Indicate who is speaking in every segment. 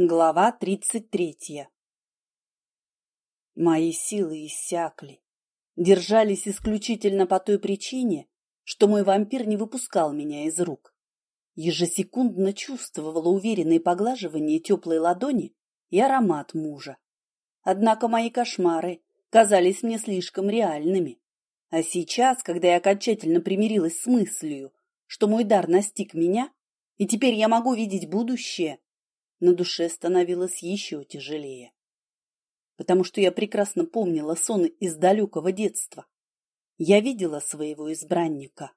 Speaker 1: Глава тридцать третья Мои силы иссякли, держались исключительно по той причине, что мой вампир не выпускал меня из рук. Ежесекундно чувствовала уверенные поглаживания теплой ладони и аромат мужа. Однако мои кошмары казались мне слишком реальными. А сейчас, когда я окончательно примирилась с мыслью, что мой дар настиг меня, и теперь я могу видеть будущее, на душе становилось еще тяжелее. Потому что я прекрасно помнила сон из далекого детства. Я видела своего избранника.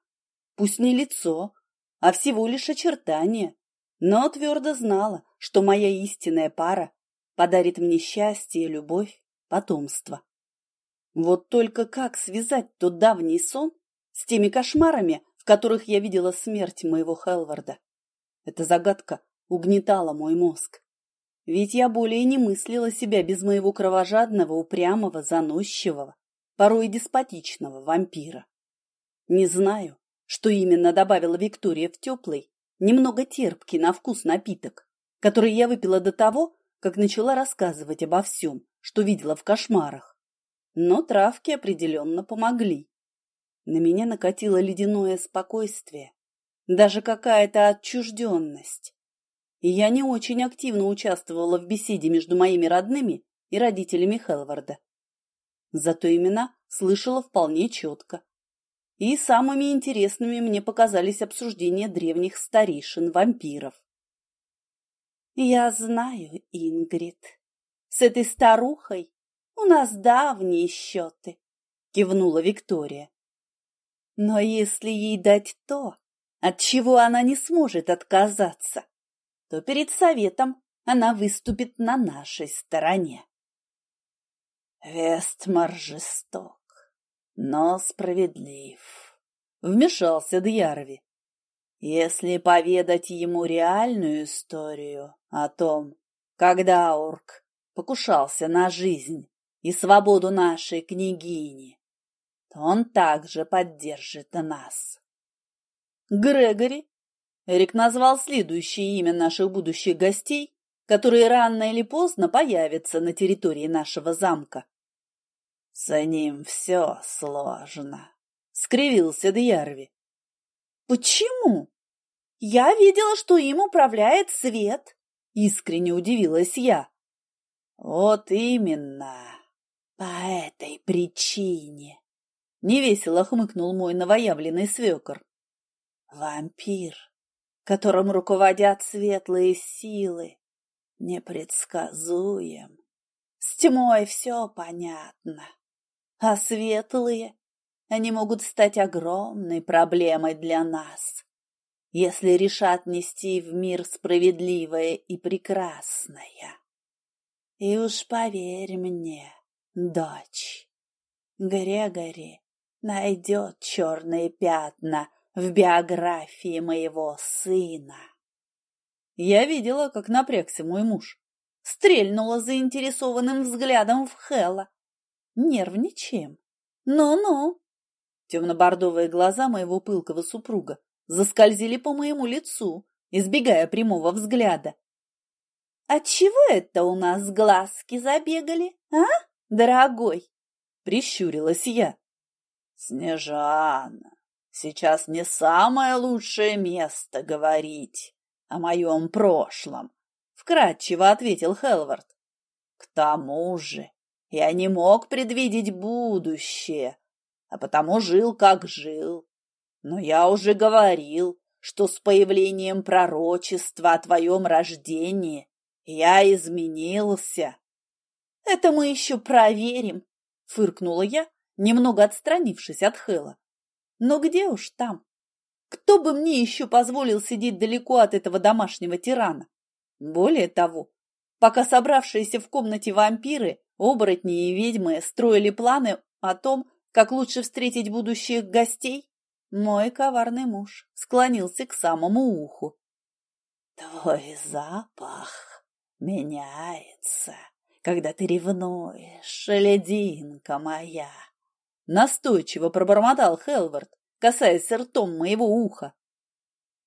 Speaker 1: Пусть не лицо, а всего лишь очертания, но твердо знала, что моя истинная пара подарит мне счастье, любовь, потомство. Вот только как связать тот давний сон с теми кошмарами, в которых я видела смерть моего Хелварда? Эта загадка угнетала мой мозг. Ведь я более не мыслила себя без моего кровожадного, упрямого, заносчивого, порой деспотичного вампира. Не знаю, что именно добавила Виктория в теплый, немного терпкий на вкус напиток, который я выпила до того, как начала рассказывать обо всем, что видела в кошмарах. Но травки определенно помогли. На меня накатило ледяное спокойствие, даже какая-то отчужденность и я не очень активно участвовала в беседе между моими родными и родителями Хелварда. Зато имена слышала вполне четко. И самыми интересными мне показались обсуждения древних старейшин-вампиров. «Я знаю, Ингрид, с этой старухой у нас давние счеты», — кивнула Виктория. «Но если ей дать то, от чего она не сможет отказаться, то перед советом она выступит на нашей стороне. Вестмар жесток, но справедлив. Вмешался Дьярви. Если поведать ему реальную историю о том, когда Орк покушался на жизнь и свободу нашей княгини, то он также поддержит нас. Грегори Эрик назвал следующее имя наших будущих гостей, которые рано или поздно появятся на территории нашего замка. — За ним все сложно, — скривился Дьярви. — Почему? Я видела, что им управляет свет, — искренне удивилась я. — Вот именно, по этой причине, — невесело хмыкнул мой новоявленный свекор. — Вампир которым руководят светлые силы, непредсказуем. С тьмой все понятно, а светлые, они могут стать огромной проблемой для нас, если решат нести в мир справедливое и прекрасное. И уж поверь мне, дочь, Грегори найдет черные пятна — в биографии моего сына. Я видела, как напрягся мой муж. Стрельнула заинтересованным взглядом в Хэлла. Нервничаем. Ну-ну. Темно-бордовые глаза моего пылкого супруга заскользили по моему лицу, избегая прямого взгляда. «Отчего это у нас глазки забегали, а, дорогой?» — прищурилась я. «Снежана, Сейчас не самое лучшее место говорить о моем прошлом, — вкратчиво ответил Хелвард. К тому же я не мог предвидеть будущее, а потому жил, как жил. Но я уже говорил, что с появлением пророчества о твоем рождении я изменился. — Это мы еще проверим, — фыркнула я, немного отстранившись от Хэла. Но где уж там? Кто бы мне еще позволил сидеть далеко от этого домашнего тирана? Более того, пока собравшиеся в комнате вампиры, оборотни и ведьмы строили планы о том, как лучше встретить будущих гостей, мой коварный муж склонился к самому уху. «Твой запах меняется, когда ты ревнуешь, лединка моя!» Настойчиво пробормотал Хелвард, касаясь ртом моего уха.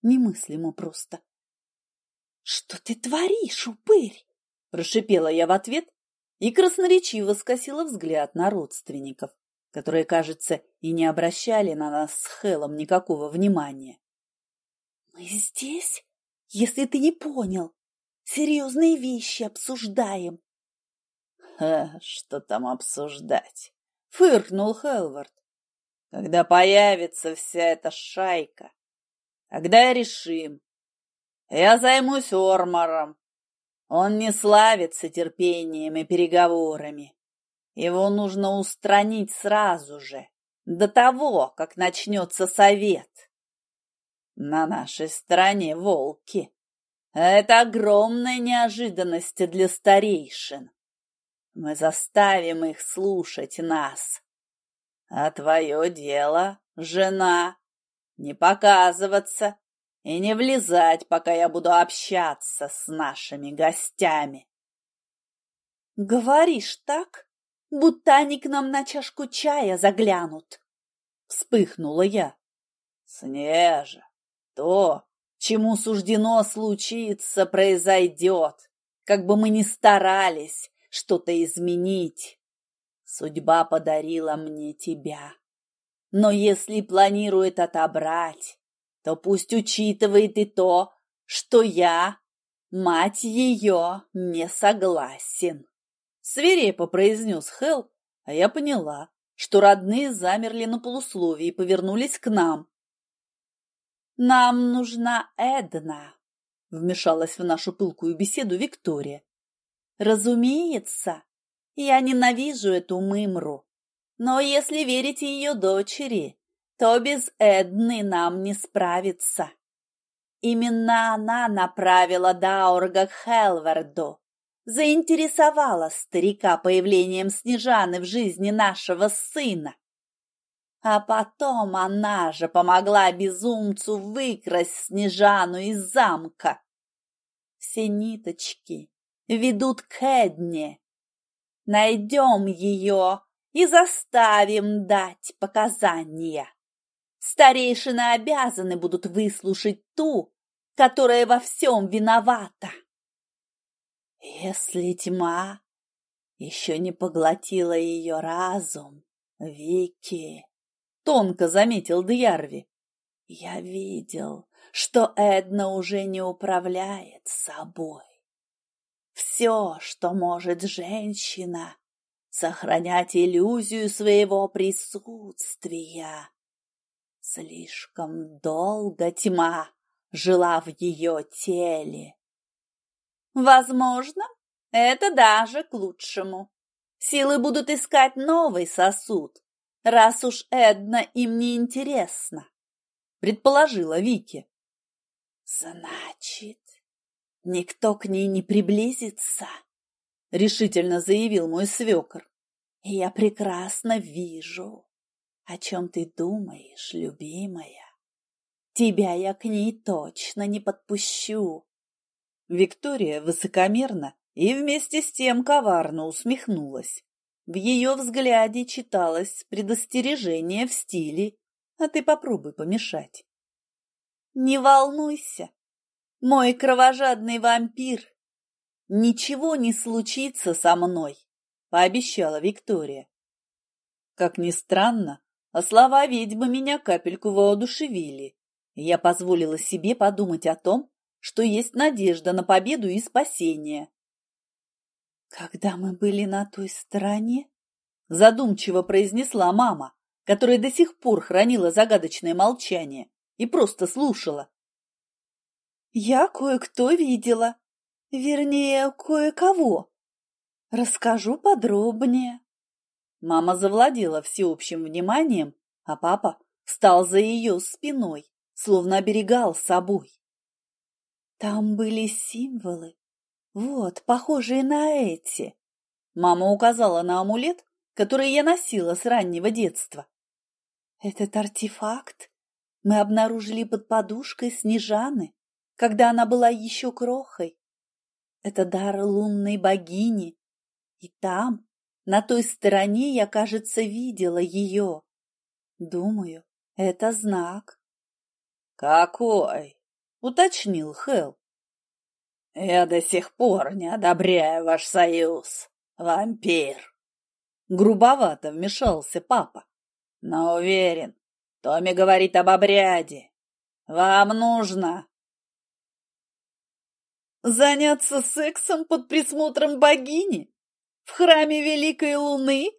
Speaker 1: Немыслимо просто. Что ты творишь, упырь? Прошипела я в ответ и красноречиво скосила взгляд на родственников, которые, кажется, и не обращали на нас с Хелом никакого внимания. «Мы здесь, если ты не понял. Серьезные вещи обсуждаем».
Speaker 2: «Ха, что там обсуждать?» — фыркнул Хелвард. «Когда появится вся эта шайка, тогда решим. Я займусь Ормором, он не славится терпением и переговорами. Его нужно устранить сразу же, до того, как начнется совет. На нашей стороне волки. Это огромная неожиданность для старейшин. Мы заставим их слушать нас. А твое дело, жена, не показываться и не влезать, пока я буду общаться с нашими гостями.
Speaker 1: Говоришь так, будто они к нам на чашку чая заглянут. Вспыхнула я.
Speaker 2: Снежа, то, чему суждено случиться, произойдет, как бы мы ни старались что-то изменить. Судьба подарила мне тебя. Но если планирует отобрать, то пусть учитывает и то, что я, мать ее, не согласен. Свирепо произнес Хел, а я поняла, что родные замерли на полусловии и повернулись к нам. «Нам нужна Эдна», — вмешалась в нашу пылкую беседу Виктория. «Разумеется, я ненавижу эту мымру, но если верить ее дочери, то без Эдны нам не справиться. Именно она направила Даурга к Хелварду, заинтересовала старика появлением Снежаны в жизни нашего сына. А потом она же помогла безумцу выкрасть Снежану из замка. Все ниточки ведут к Эдне. Найдем ее и заставим дать показания. Старейшины обязаны будут выслушать ту, которая во всем виновата. Если тьма еще не поглотила ее разум, Вики, — тонко заметил Дьярви, — я видел, что Эдна уже не управляет собой. Все, что может женщина, сохранять иллюзию своего присутствия. Слишком долго тьма жила в ее теле. Возможно, это даже к лучшему. Силы будут искать новый сосуд, раз уж Эдна им не интересна, предположила Вики. Значит, никто к ней не приблизится, решительно заявил мой свекор. Я прекрасно вижу, о чем ты думаешь, любимая? Тебя я к ней точно не подпущу. Виктория высокомерно и вместе с тем коварно усмехнулась. В ее взгляде читалось предостережение в стиле «А ты попробуй помешать». «Не волнуйся, мой кровожадный вампир, ничего не случится со мной», — пообещала Виктория. Как ни странно, а слова ведьмы меня капельку воодушевили. Я позволила себе подумать о том, что есть надежда на победу и спасение. «Когда мы были на той стороне?» — задумчиво произнесла мама, которая до сих пор хранила загадочное молчание и просто слушала. «Я кое-кто видела, вернее, кое-кого. Расскажу подробнее». Мама завладела всеобщим вниманием, а папа встал за ее спиной, словно оберегал собой. Там были символы, вот, похожие на эти. Мама указала на амулет, который я носила с раннего детства. Этот артефакт мы обнаружили под подушкой Снежаны, когда она была еще крохой. Это дар лунной богини, и там на той стороне я, кажется, видела ее. Думаю, это знак. — Какой? — уточнил Хелл. Я до сих пор не одобряю ваш союз, вампир. Грубовато вмешался папа. Но уверен, Томми говорит об обряде. Вам нужно заняться сексом под присмотром богини в храме Великой Луны?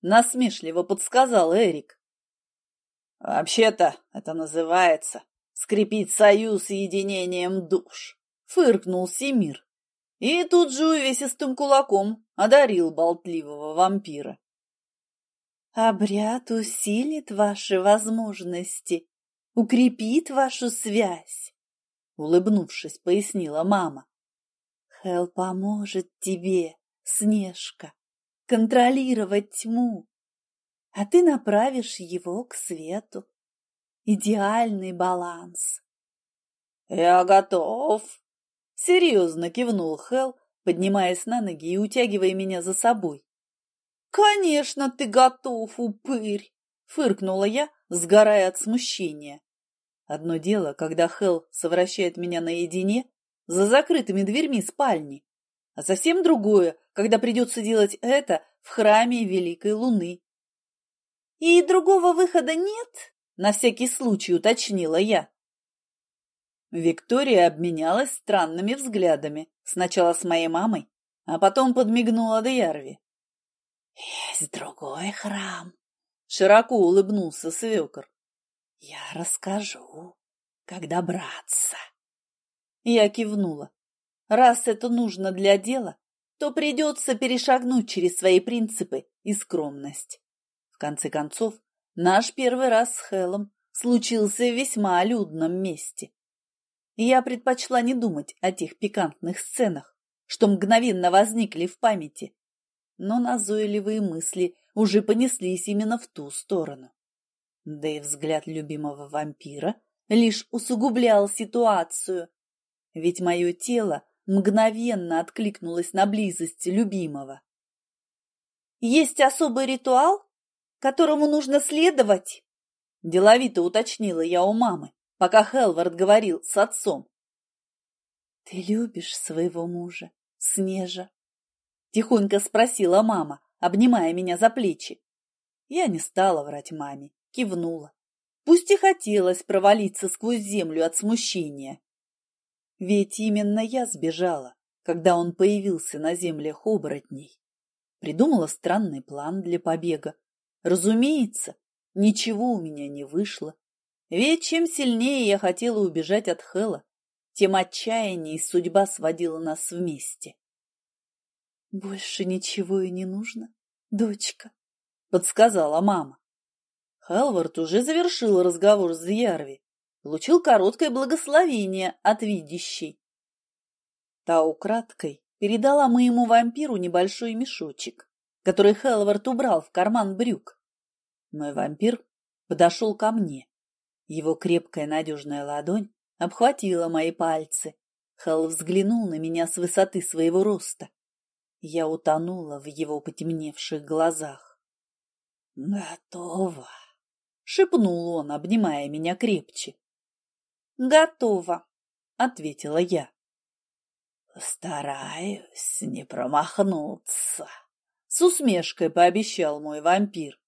Speaker 2: Насмешливо подсказал Эрик. Вообще-то это называется скрепить союз единением душ фыркнул Семир и тут же увесистым кулаком одарил болтливого вампира.
Speaker 1: «Обряд усилит ваши возможности, укрепит вашу связь», — улыбнувшись, пояснила мама. «Хелл поможет тебе, Снежка, контролировать тьму, а ты направишь его к свету. Идеальный баланс».
Speaker 2: «Я готов», Серьезно кивнул Хел, поднимаясь на ноги и утягивая меня за собой. «Конечно ты готов, упырь!» — фыркнула я, сгорая от смущения. Одно дело, когда Хел совращает меня наедине, за закрытыми дверьми спальни, а совсем другое, когда придется делать это в храме Великой Луны. «И другого выхода нет?» — на всякий случай уточнила я. Виктория обменялась странными взглядами, сначала с моей мамой, а потом подмигнула Дьярви.
Speaker 1: «Есть другой храм», —
Speaker 2: широко улыбнулся свекор.
Speaker 1: «Я расскажу, как добраться».
Speaker 2: Я кивнула. Раз это нужно для дела, то придется перешагнуть через свои принципы и скромность. В конце концов, наш первый раз с Хелом случился в весьма людном месте. Я предпочла не думать о тех пикантных сценах, что мгновенно возникли в памяти, но назойливые мысли уже понеслись именно в ту сторону. Да и взгляд любимого вампира лишь усугублял ситуацию, ведь мое тело мгновенно откликнулось на близость любимого. «Есть особый ритуал, которому нужно следовать?» – деловито уточнила я у мамы пока Хелвард говорил с отцом.
Speaker 1: — Ты любишь своего мужа, Снежа?
Speaker 2: — тихонько спросила мама, обнимая меня за плечи. Я не стала врать маме, кивнула. Пусть и хотелось провалиться сквозь землю от смущения. Ведь именно я сбежала, когда он появился на землях оборотней. Придумала странный план для побега. Разумеется, ничего у меня не вышло. Ведь чем сильнее я хотела убежать от Хэла, тем отчаяннее судьба сводила нас вместе.
Speaker 1: «Больше ничего и не нужно, дочка», —
Speaker 2: подсказала мама. Хелвард уже завершил разговор с Ярви, получил короткое благословение от видящей. Та украдкой передала моему вампиру небольшой мешочек, который Хелвард убрал в карман брюк. Мой вампир подошел ко мне его крепкая надежная ладонь обхватила мои пальцы. Хал взглянул на меня с высоты своего роста. Я утонула в его потемневших глазах.
Speaker 1: «Готово!»
Speaker 2: — шепнул он, обнимая меня крепче. «Готово!» — ответила я.
Speaker 1: «Постараюсь не промахнуться!»
Speaker 2: — с усмешкой пообещал мой вампир.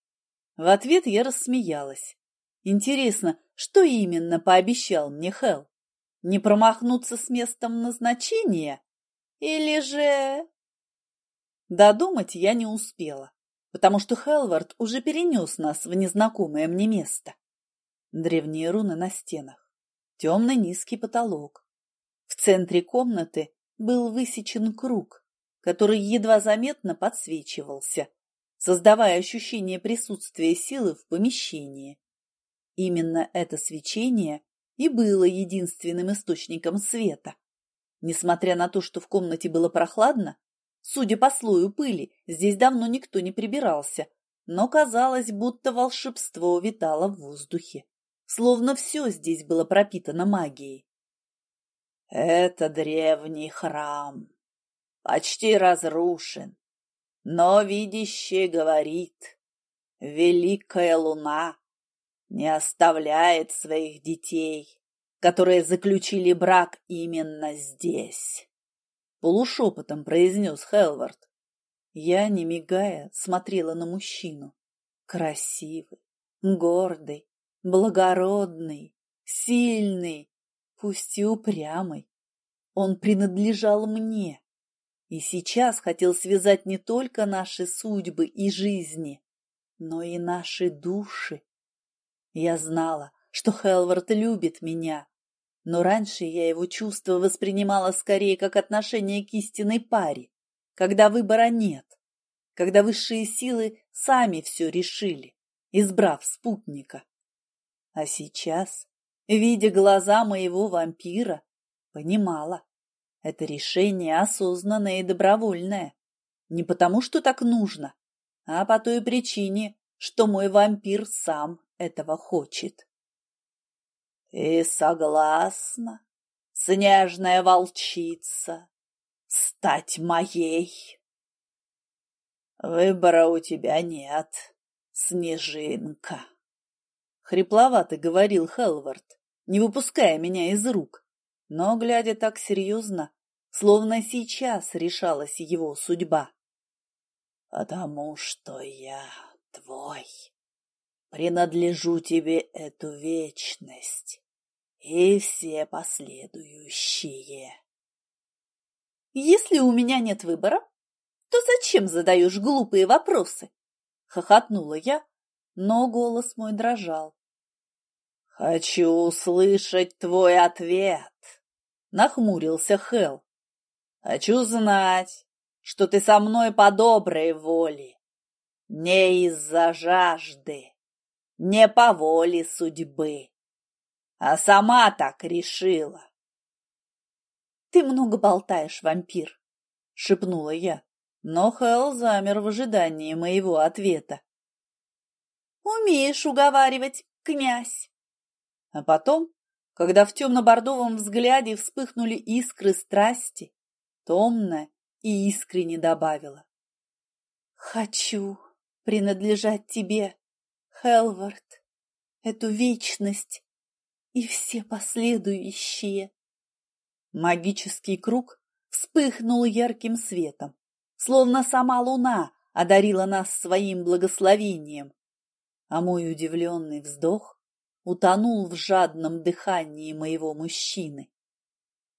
Speaker 2: В ответ я рассмеялась. Интересно, что именно пообещал мне Хел? Не промахнуться с местом назначения? Или же... Додумать я не успела, потому что Хелвард уже перенес нас в незнакомое мне место. Древние руны на стенах, темный низкий потолок. В центре комнаты был высечен круг, который едва заметно подсвечивался, создавая ощущение присутствия силы в помещении. Именно это свечение и было единственным источником света. Несмотря на то, что в комнате было прохладно, судя по слою пыли, здесь давно никто не прибирался, но казалось, будто волшебство витало в воздухе, словно все здесь было пропитано магией.
Speaker 1: Это древний храм, почти разрушен, но видящий говорит, великая луна не оставляет своих детей,
Speaker 2: которые заключили брак именно здесь. Полушепотом произнес Хелвард. Я, не мигая, смотрела на мужчину. Красивый, гордый, благородный, сильный, пусть и упрямый. Он принадлежал мне и сейчас хотел связать не только наши судьбы и жизни, но и наши души. Я знала, что Хелвард любит меня, но раньше я его чувства воспринимала скорее как отношение к истинной паре, когда выбора нет, когда высшие силы сами все решили, избрав спутника. А сейчас, видя глаза моего вампира, понимала, это решение осознанное и добровольное. Не потому, что так нужно, а по той причине, что мой вампир сам этого хочет. Ты согласна, снежная волчица, стать моей? Выбора у тебя нет, снежинка. Хрипловато говорил Хелвард, не выпуская меня из рук, но глядя так серьезно, словно сейчас решалась его судьба. Потому что я твой, принадлежу тебе эту вечность и все последующие.
Speaker 1: Если у меня нет выбора, то зачем задаешь глупые вопросы? Хохотнула я, но голос мой дрожал.
Speaker 2: Хочу услышать твой ответ, нахмурился Хел. Хочу знать, что ты со мной по доброй воле, не из-за жажды, не по воле судьбы а сама так решила.
Speaker 1: Ты много болтаешь, вампир, шепнула я, но Хэл замер в ожидании моего ответа. Умеешь уговаривать, князь. А потом, когда в темно-бордовом взгляде вспыхнули искры страсти, томно и искренне добавила. Хочу принадлежать тебе, Хелвард, эту вечность, и все последующие. Магический круг вспыхнул ярким светом, словно сама луна одарила нас своим благословением, а мой удивленный вздох утонул в жадном дыхании моего мужчины.